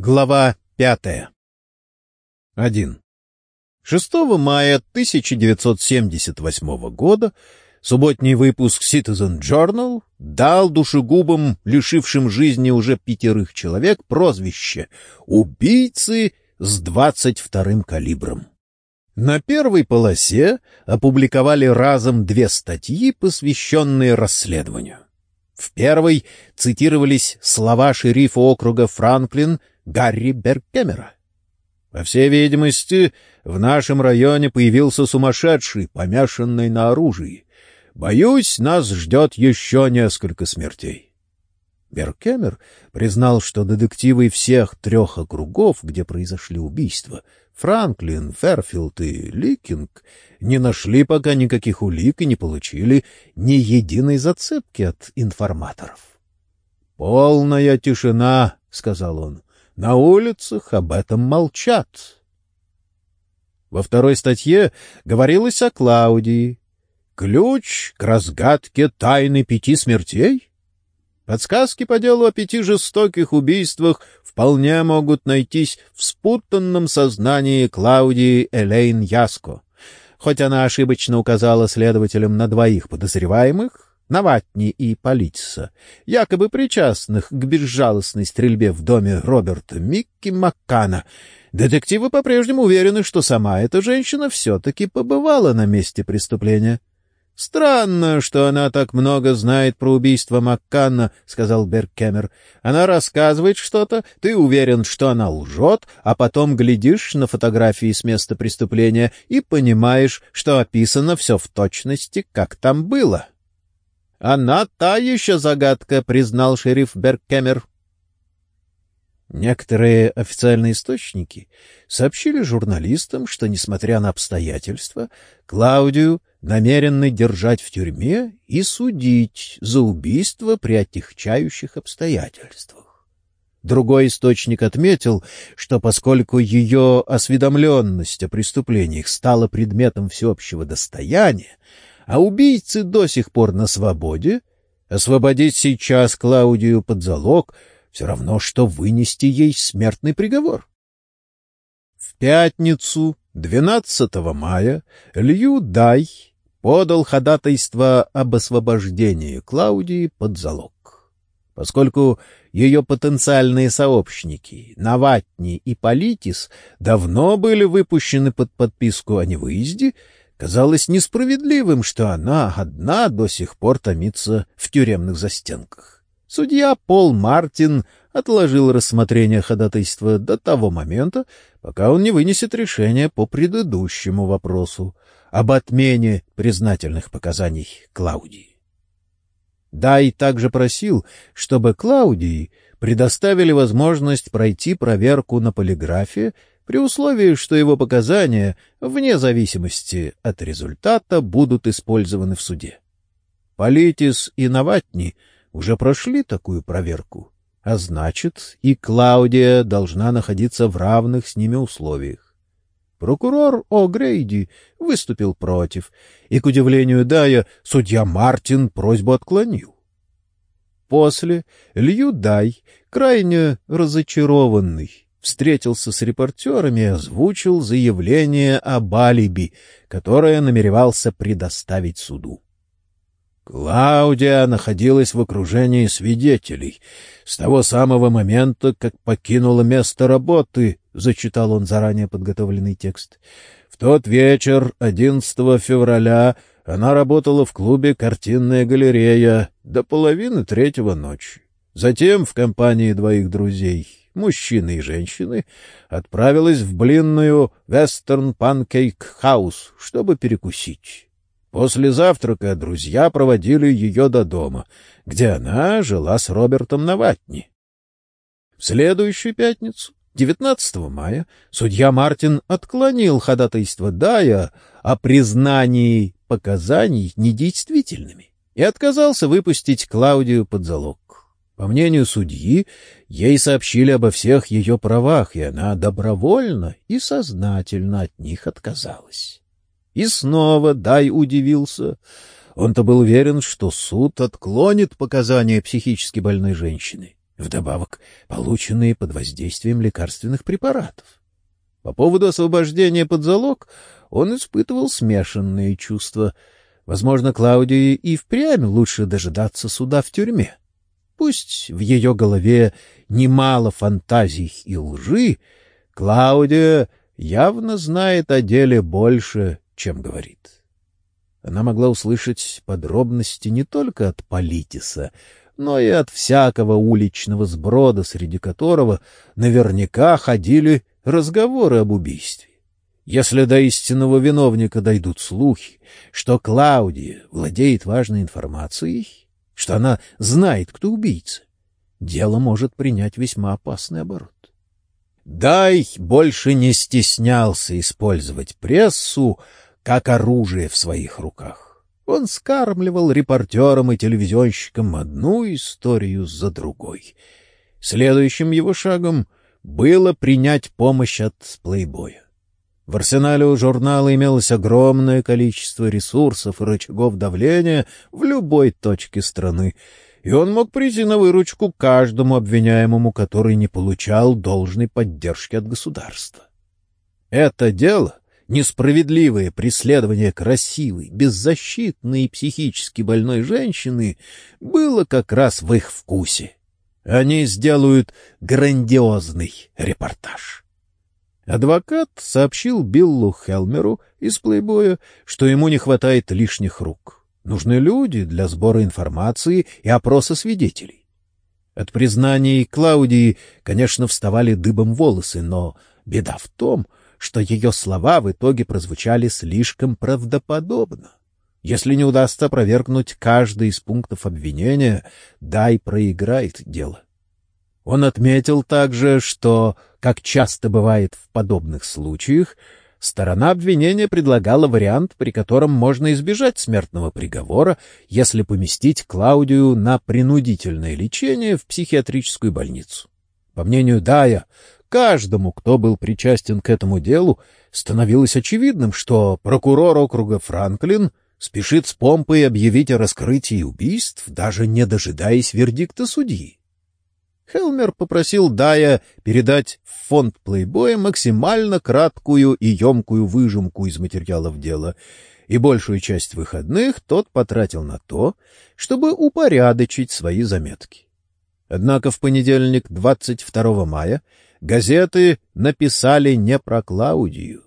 Глава пятая. 1. 6 мая 1978 года субботний выпуск Citizen Journal дал душегубам, лишившим жизни уже пятерых человек, прозвище «Убийцы с 22-м калибром». На первой полосе опубликовали разом две статьи, посвященные расследованию. В первой цитировались слова шерифа округа Франклин Гарри Беркемера. По всей видимости, в нашем районе появился сумасшедший, помешанный на оружии. Боюсь, нас ждет еще несколько смертей. Беркемер признал, что детективы всех трех округов, где произошли убийства, Франклин, Ферфилд и Ликинг, не нашли пока никаких улик и не получили ни единой зацепки от информаторов. «Полная тишина», — сказал он. На улицах об этом молчат. Во второй статье говорилось о Клаудии. Ключ к разгадке тайны пяти смертей? Подсказки по делу о пяти жестоких убийствах вполне могут найтись в спутанном сознании Клаудии Элейн Яско. Хоть она ошибочно указала следователям на двоих подозреваемых, Наватни и Политиса, якобы причастных к безжалостной стрельбе в доме Роберта Микки Маккана, детективы по-прежнему уверены, что сама эта женщина все-таки побывала на месте преступления. — Странно, что она так много знает про убийство Маккана, — сказал Беркемер. — Она рассказывает что-то, ты уверен, что она лжет, а потом глядишь на фотографии с места преступления и понимаешь, что описано все в точности, как там было. — она та еще загадка, признал шериф Беркемер. Некоторые официальные источники сообщили журналистам, что, несмотря на обстоятельства, Клаудию намерены держать в тюрьме и судить за убийство при отягчающих обстоятельствах. Другой источник отметил, что поскольку ее осведомленность о преступлениях стала предметом всеобщего достояния, а убийцы до сих пор на свободе, освободить сейчас Клаудию под залог все равно, что вынести ей смертный приговор. В пятницу, 12 мая, Лью Дай подал ходатайство об освобождении Клаудии под залог. Поскольку ее потенциальные сообщники Наватни и Политис давно были выпущены под подписку о невыезде, Казалось несправедливым, что она одна до сих пор томится в тюремных застенках. Судья Пол Мартин отложил рассмотрение ходатайства до того момента, пока он не вынесет решение по предыдущему вопросу об отмене признательных показаний Клаудии. Дай также просил, чтобы Клаудии предоставили возможность пройти проверку на полиграфе при условии, что его показания, вне зависимости от результата, будут использованы в суде. Политис и Наватни уже прошли такую проверку, а значит, и Клаудия должна находиться в равных с ними условиях. Прокурор О'Грейди выступил против, и, к удивлению Дая, судья Мартин просьбу отклонил. После Лью Дай, крайне разочарованный, встретился с репортерами и озвучил заявление об алиби, которое намеревался предоставить суду. Клаудия находилась в окружении свидетелей с того самого момента, как покинула место работы, — зачитал он заранее подготовленный текст. В тот вечер, 11 февраля, она работала в клубе «Картинная галерея» до половины третьего ночи. Затем в компании двоих друзей мужчины и женщины, отправилась в блинную Western Pancake House, чтобы перекусить. После завтрака друзья проводили ее до дома, где она жила с Робертом Наватни. В следующую пятницу, 19 мая, судья Мартин отклонил ходатайство Дая о признании показаний недействительными и отказался выпустить Клаудию под залог. По мнению судьи, ей сообщили обо всех ее правах, и она добровольно и сознательно от них отказалась. И снова Дай удивился. Он-то был уверен, что суд отклонит показания психически больной женщины. вдобавок полученные под воздействием лекарственных препаратов. По поводу освобождения под залог он испытывал смешанные чувства. Возможно, Клаудии и впрямь лучше дожидаться суда в тюрьме. Пусть в ее голове немало фантазий и лжи, Клаудия явно знает о деле больше, чем говорит. Она могла услышать подробности не только от Политиса, но и от всякого уличного сброда, среди которого наверняка ходили разговоры об убийстве. Если до истинного виновника дойдут слухи, что Клаудия владеет важной информацией, что она знает, кто убийца, дело может принять весьма опасный оборот. Дай больше не стеснялся использовать прессу как оружие в своих руках. Он скармливал репортерам и телевизионщикам одну историю за другой. Следующим его шагом было принять помощь от плейбоя. В арсенале у журнала имелось огромное количество ресурсов и рычагов давления в любой точке страны, и он мог прийти на выручку каждому обвиняемому, который не получал должной поддержки от государства. Это дело, несправедливое преследование красивой, беззащитной и психически больной женщины, было как раз в их вкусе. Они сделают грандиозный репортаж. Адвокат сообщил Биллу Хелмеру из «Плейбоя», что ему не хватает лишних рук. Нужны люди для сбора информации и опроса свидетелей. От признаний Клаудии, конечно, вставали дыбом волосы, но беда в том, что ее слова в итоге прозвучали слишком правдоподобно. Если не удастся опровергнуть каждый из пунктов обвинения, Дай проиграет дело. Он отметил также, что, как часто бывает в подобных случаях, сторона обвинения предлагала вариант, при котором можно избежать смертного приговора, если поместить Клаудию на принудительное лечение в психиатрическую больницу. По мнению Дая, каждому, кто был причастен к этому делу, становилось очевидным, что прокурор округа Франклин спешит с помпой объявить о раскрытии убийств, даже не дожидаясь вердикта судьи. Хелмер попросил Дая передать в фонд плейбоя максимально краткую и емкую выжимку из материалов дела, и большую часть выходных тот потратил на то, чтобы упорядочить свои заметки. Однако в понедельник, 22 мая, газеты написали не про Клаудию.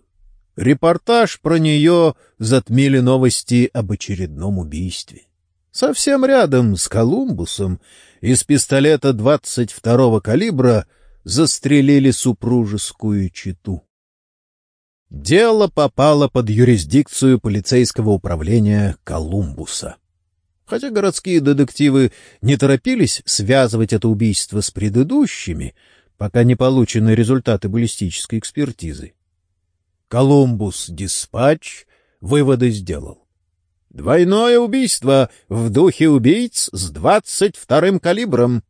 Репортаж про нее затмили новости об очередном убийстве. Совсем рядом с Колумбусом из пистолета 22-го калибра застрелили супружескую читу. Дело попало под юрисдикцию полицейского управления Колумбуса. Хотя городские детективы не торопились связывать это убийство с предыдущими, пока не получены результаты баллистической экспертизы. Колумбус-диспатч выводы сделал. Двойное убийство в духе убийц с двадцать вторым калибром.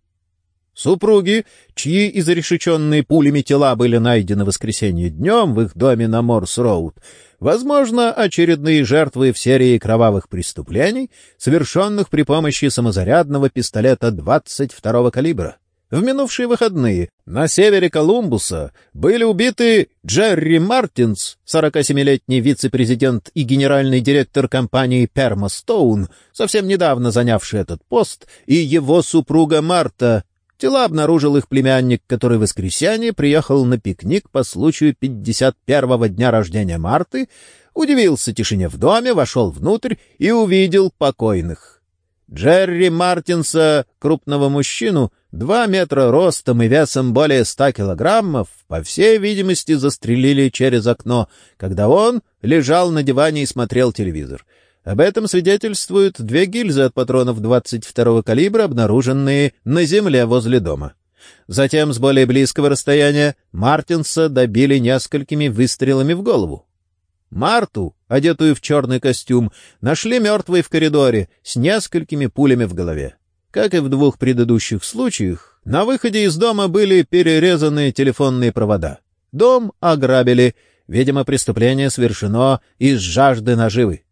Супруги, чьи изрешеченные пулями тела были найдены в воскресенье днем в их доме на Морс-Роуд, возможно, очередные жертвы в серии кровавых преступлений, совершенных при помощи самозарядного пистолета 22-го калибра. В минувшие выходные на севере Колумбуса были убиты Джерри Мартинс, 47-летний вице-президент и генеральный директор компании Перма Стоун, совсем недавно занявший этот пост, и его супруга Марта. Тела обнаружил их племянник, который в воскресенье приехал на пикник по случаю 51-го дня рождения Марты, удивился тишине в доме, вошел внутрь и увидел покойных. Джерри Мартинса, крупного мужчину, Два метра ростом и весом более ста килограммов, по всей видимости, застрелили через окно, когда он лежал на диване и смотрел телевизор. Об этом свидетельствуют две гильзы от патронов 22-го калибра, обнаруженные на земле возле дома. Затем с более близкого расстояния Мартинса добили несколькими выстрелами в голову. Марту, одетую в черный костюм, нашли мертвой в коридоре с несколькими пулями в голове. Как и в двух предыдущих случаях, на выходе из дома были перерезаны телефонные провода. Дом ограбили. Видимо, преступление совершено из жажды наживы.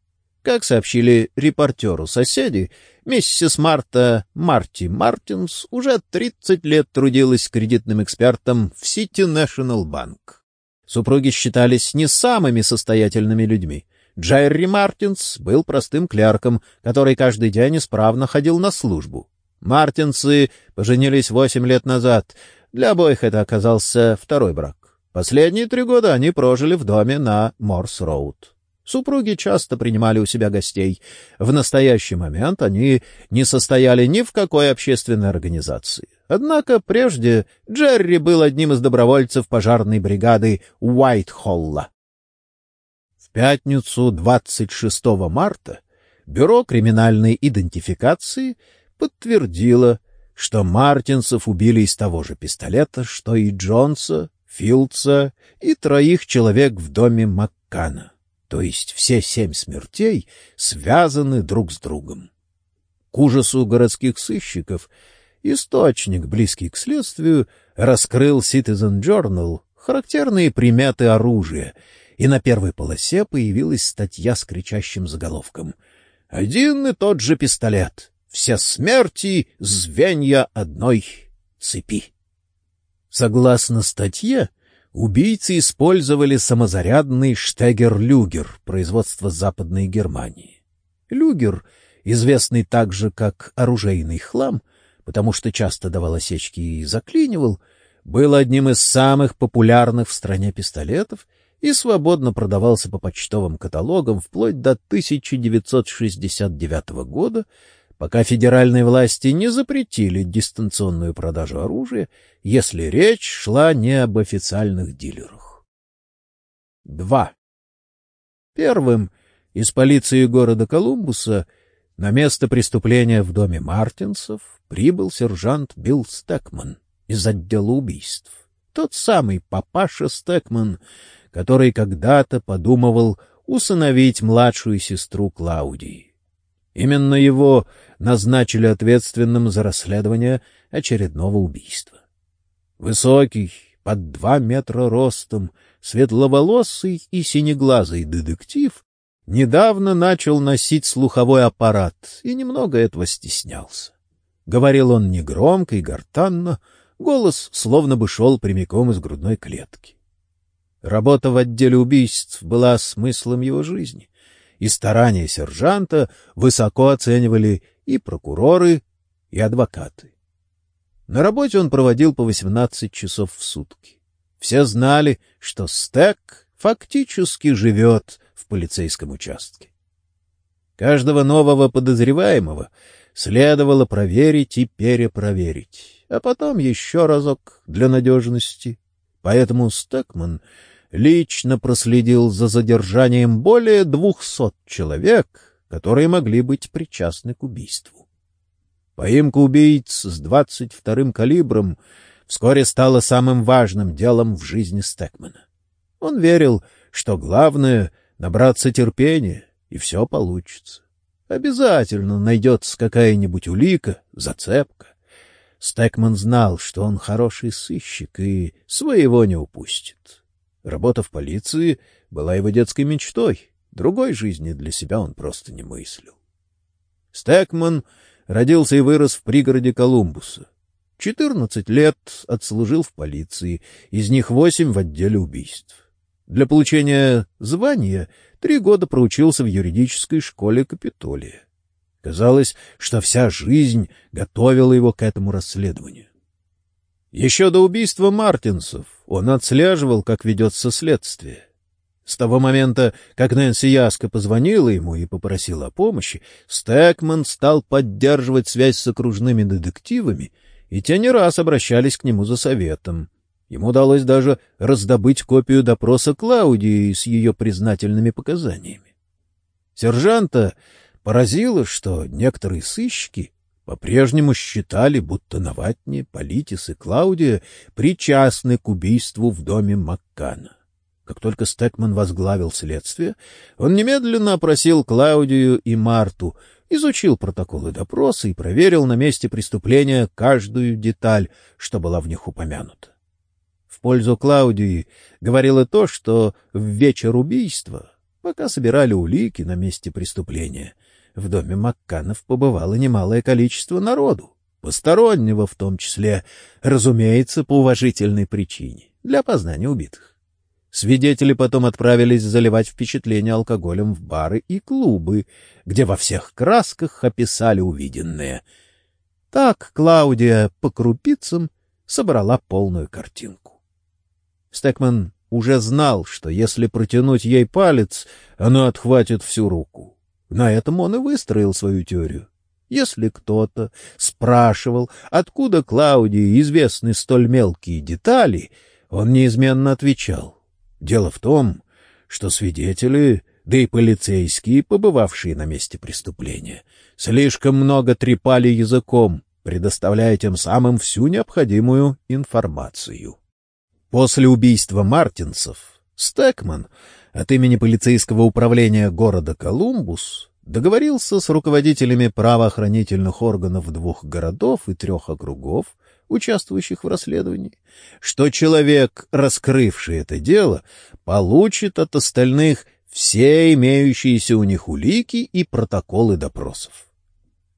Как сообщили репортеру соседи, миссис Марта Марти Мартинс уже 30 лет трудилась кредитным экспертом в City National Bank. Супруги считались не самыми состоятельными людьми. Джерри Мартинс был простым клерком, который каждый день исправно ходил на службу. Мартинсы поженились восемь лет назад. Для обоих это оказался второй брак. Последние три года они прожили в доме на Морс-Роуд. Супруги часто принимали у себя гостей. В настоящий момент они не состояли ни в какой общественной организации. Однако прежде Джерри был одним из добровольцев пожарной бригады Уайтхолла. В пятницу 26 марта Бюро криминальной идентификации подтвердило, что Мартинсов убили из того же пистолета, что и Джонса, Филдса и троих человек в доме Маккана. То есть все семь смертей связаны друг с другом. К ужасу городских сыщиков источник, близкий к следствию, раскрыл Citizen Journal характерные приметы оружия, и на первой полосе появилась статья с кричащим заголовком «Один и тот же пистолет. Все смерти — звенья одной цепи». Согласно статье, убийцы использовали самозарядный Штегер-Люгер производства Западной Германии. Люгер, известный также как оружейный хлам, потому что часто давал осечки и заклинивал, был одним из самых популярных в стране пистолетов и свободно продавался по почтовым каталогам вплоть до 1969 года, пока федеральные власти не запретили дистанционную продажу оружия, если речь шла не об официальных дилерах. 2. Первым из полиции города Колумбуса на место преступления в доме Мартинсов прибыл сержант Билл Стекман из отдела убийств. Тот самый папаша Стекман, который когда-то подумывал усыновить младшую сестру Клаудии. Именно его назначили ответственным за расследование очередного убийства. Высокий, под два метра ростом, светловолосый и синеглазый детектив недавно начал носить слуховой аппарат и немного этого стеснялся. Говорил он негромко и гортанно, голос словно бы шел прямиком из грудной клетки. Работа в отделе убийств была смыслом его жизни и старания сержанта высоко оценивали и прокуроры, и адвокаты. На работе он проводил по 18 часов в сутки. Все знали, что Стек фактически живет в полицейском участке. Каждого нового подозреваемого следовало проверить и перепроверить, а потом еще разок для надежности. Поэтому Стекман лично проследил за задержанием более двухсот человек, которые могли быть причастны к убийству. Поимка убийц с двадцать вторым калибром вскоре стала самым важным делом в жизни Стекмана. Он верил, что главное — набраться терпения, и все получится. Обязательно найдется какая-нибудь улика, зацепка. Стекман знал, что он хороший сыщик и своего не упустит. Работа в полиции была его детской мечтой. Другой жизни для себя он просто не мыслил. Стекман родился и вырос в пригороде Колумбуса. Четырнадцать лет отслужил в полиции, из них восемь в отделе убийств. Для получения звания три года проучился в юридической школе Капитолия. Казалось, что вся жизнь готовила его к этому расследованию. Еще до убийства Мартинсов он отслеживал, как ведется следствие. С того момента, как Нэнси Яска позвонила ему и попросила о помощи, Стэкман стал поддерживать связь с окружными детективами, и те не раз обращались к нему за советом. Ему удалось даже раздобыть копию допроса Клаудии с ее признательными показаниями. Сержанта поразило, что некоторые сыщики по-прежнему считали, будто Наватни, Политис и Клаудия причастны к убийству в доме Маккана. Как только Стекман возглавил следствие, он немедленно опросил Клаудию и Марту, изучил протоколы допроса и проверил на месте преступления каждую деталь, что была в них упомянута. Пользу Клаудии говорило то, что в вечер убийства пока собирали улики на месте преступления. В доме Макканов побывало немалое количество народу, постороннего в том числе, разумеется, по уважительной причине, для опознания убитых. Свидетели потом отправились заливать впечатление алкоголем в бары и клубы, где во всех красках описали увиденное. Так Клаудия по крупицам собрала полную картинку. Стекман уже знал, что если протянуть ей палец, она отхватит всю руку. На этом он и выстроил свою теорию. Если кто-то спрашивал, откуда Клаудии известны столь мелкие детали, он неизменно отвечал. Дело в том, что свидетели, да и полицейские, побывавшие на месте преступления, слишком много трепали языком, предоставляя тем самым всю необходимую информацию. После убийства Мартинсов Стекман от имени полицейского управления города Колумбус договорился с руководителями правоохранительных органов двух городов и трех округов участвующих в расследовании, что человек, раскрывший это дело, получит от остальных все имеющиеся у них улики и протоколы допросов.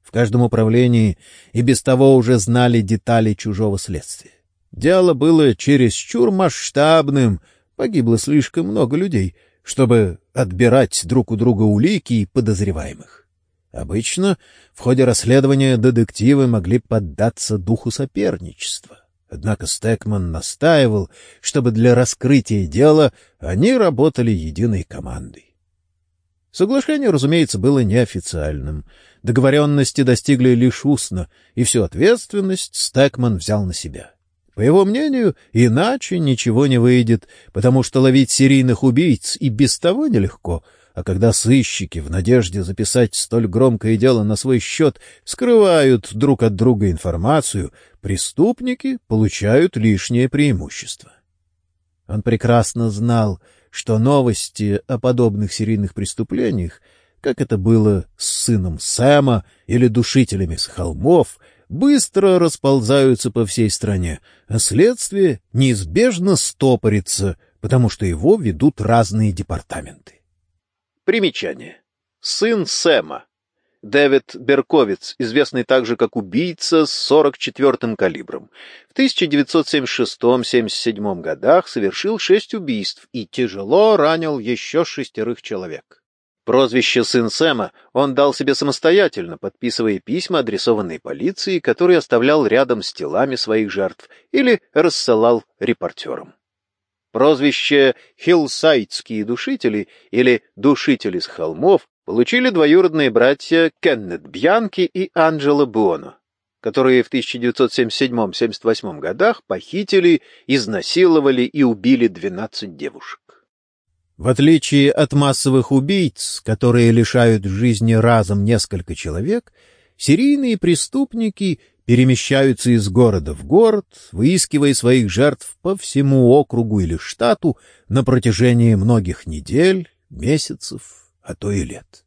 В каждом управлении и без того уже знали детали чужого следствия. Дело было чересчур масштабным, погибло слишком много людей, чтобы отбирать друг у друга улики и подозреваемых. Обычно в ходе расследования детективы могли поддаться духу соперничества. Однако Стекман настаивал, чтобы для раскрытия дела они работали единой командой. Соглашение, разумеется, было неофициальным. Договоренности достигли лишь устно, и всю ответственность Стекман взял на себя. По его мнению, иначе ничего не выйдет, потому что ловить серийных убийц и без того нелегко — а когда сыщики, в надежде записать столь громкое дело на свой счет, скрывают друг от друга информацию, преступники получают лишнее преимущество. Он прекрасно знал, что новости о подобных серийных преступлениях, как это было с сыном Сэма или душителями с холмов, быстро расползаются по всей стране, а следствие неизбежно стопорится, потому что его ведут разные департаменты. Примечание. Сын Сэма. Дэвид Берковиц, известный также как убийца с 44-м калибром. В 1976-77 годах совершил шесть убийств и тяжело ранил еще шестерых человек. Прозвище «Сын Сэма» он дал себе самостоятельно, подписывая письма, адресованные полиции, которые оставлял рядом с телами своих жертв или рассылал репортерам. Прозвище «Хиллсайдские душители» или «Душители с холмов» получили двоюродные братья Кеннет Бьянки и Анджело Буоно, которые в 1977-78 годах похитили, изнасиловали и убили 12 девушек. В отличие от массовых убийц, которые лишают жизни разом несколько человек, серийные преступники перемещаются из города в город, выискивая своих жертв по всему округу или штату на протяжении многих недель, месяцев, а то и лет.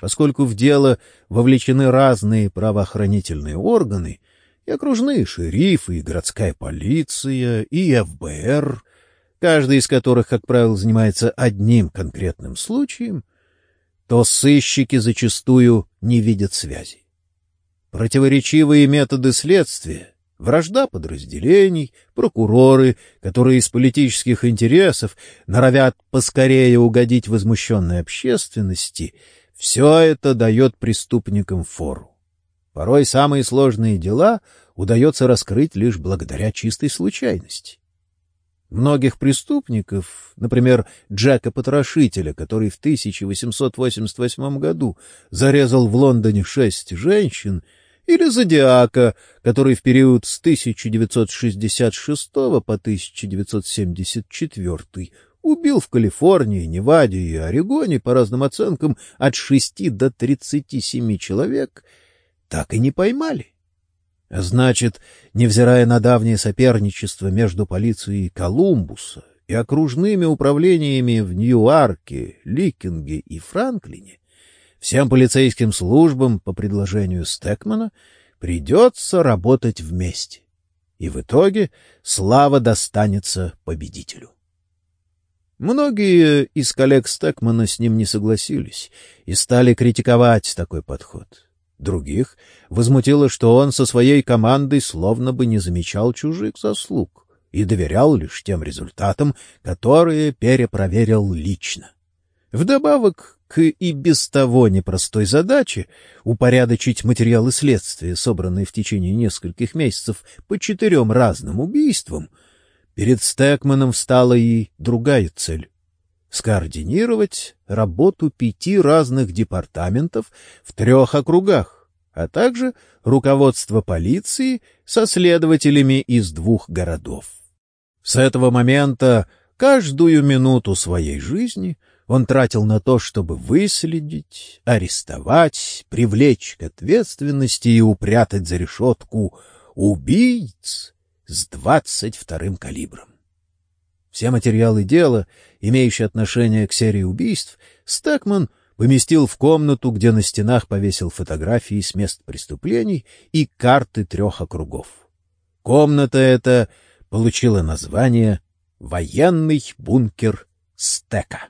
Поскольку в дело вовлечены разные правоохранительные органы, и окружные шерифы, и городская полиция, и ФБР, каждый из которых, как правило, занимается одним конкретным случаем, то сыщики зачастую не видят связи. Противоречивые методы следствия, вражда подразделений, прокуроры, которые из политических интересов норовят поскорее угодить возмущенной общественности, все это дает преступникам фору. Порой самые сложные дела удается раскрыть лишь благодаря чистой случайности. Многих преступников, например, Джека Потрошителя, который в 1888 году зарезал в Лондоне шесть женщин, или Зодиака, который в период с 1966 по 1974 убил в Калифорнии, Неваде и Орегоне, по разным оценкам, от 6 до 37 человек, так и не поймали. Значит, невзирая на давнее соперничество между полицией Колумбуса и окружными управлениями в Ньюарке, Ликинге и Франклине, Всем полицейским службам по предложению Стекмана придется работать вместе. И в итоге слава достанется победителю. Многие из коллег Стекмана с ним не согласились и стали критиковать такой подход. Других возмутило, что он со своей командой словно бы не замечал чужих заслуг и доверял лишь тем результатам, которые перепроверил лично. Вдобавок к и без того непростой задаче упорядочить материалы следствия, собранные в течение нескольких месяцев по четырем разным убийствам, перед Стекманом встала и другая цель — скоординировать работу пяти разных департаментов в трех округах, а также руководство полиции со следователями из двух городов. С этого момента каждую минуту своей жизни он тратил на то, чтобы выследить, арестовать, привлечь к ответственности и упрятать за решетку убийц с двадцать вторым калибром. Все материалы дела, имеющие отношение к серии убийств, Стакман поместил в комнату, где на стенах повесил фотографии с мест преступлений и карты трех округов. Комната эта получила название «Военный бункер Стека».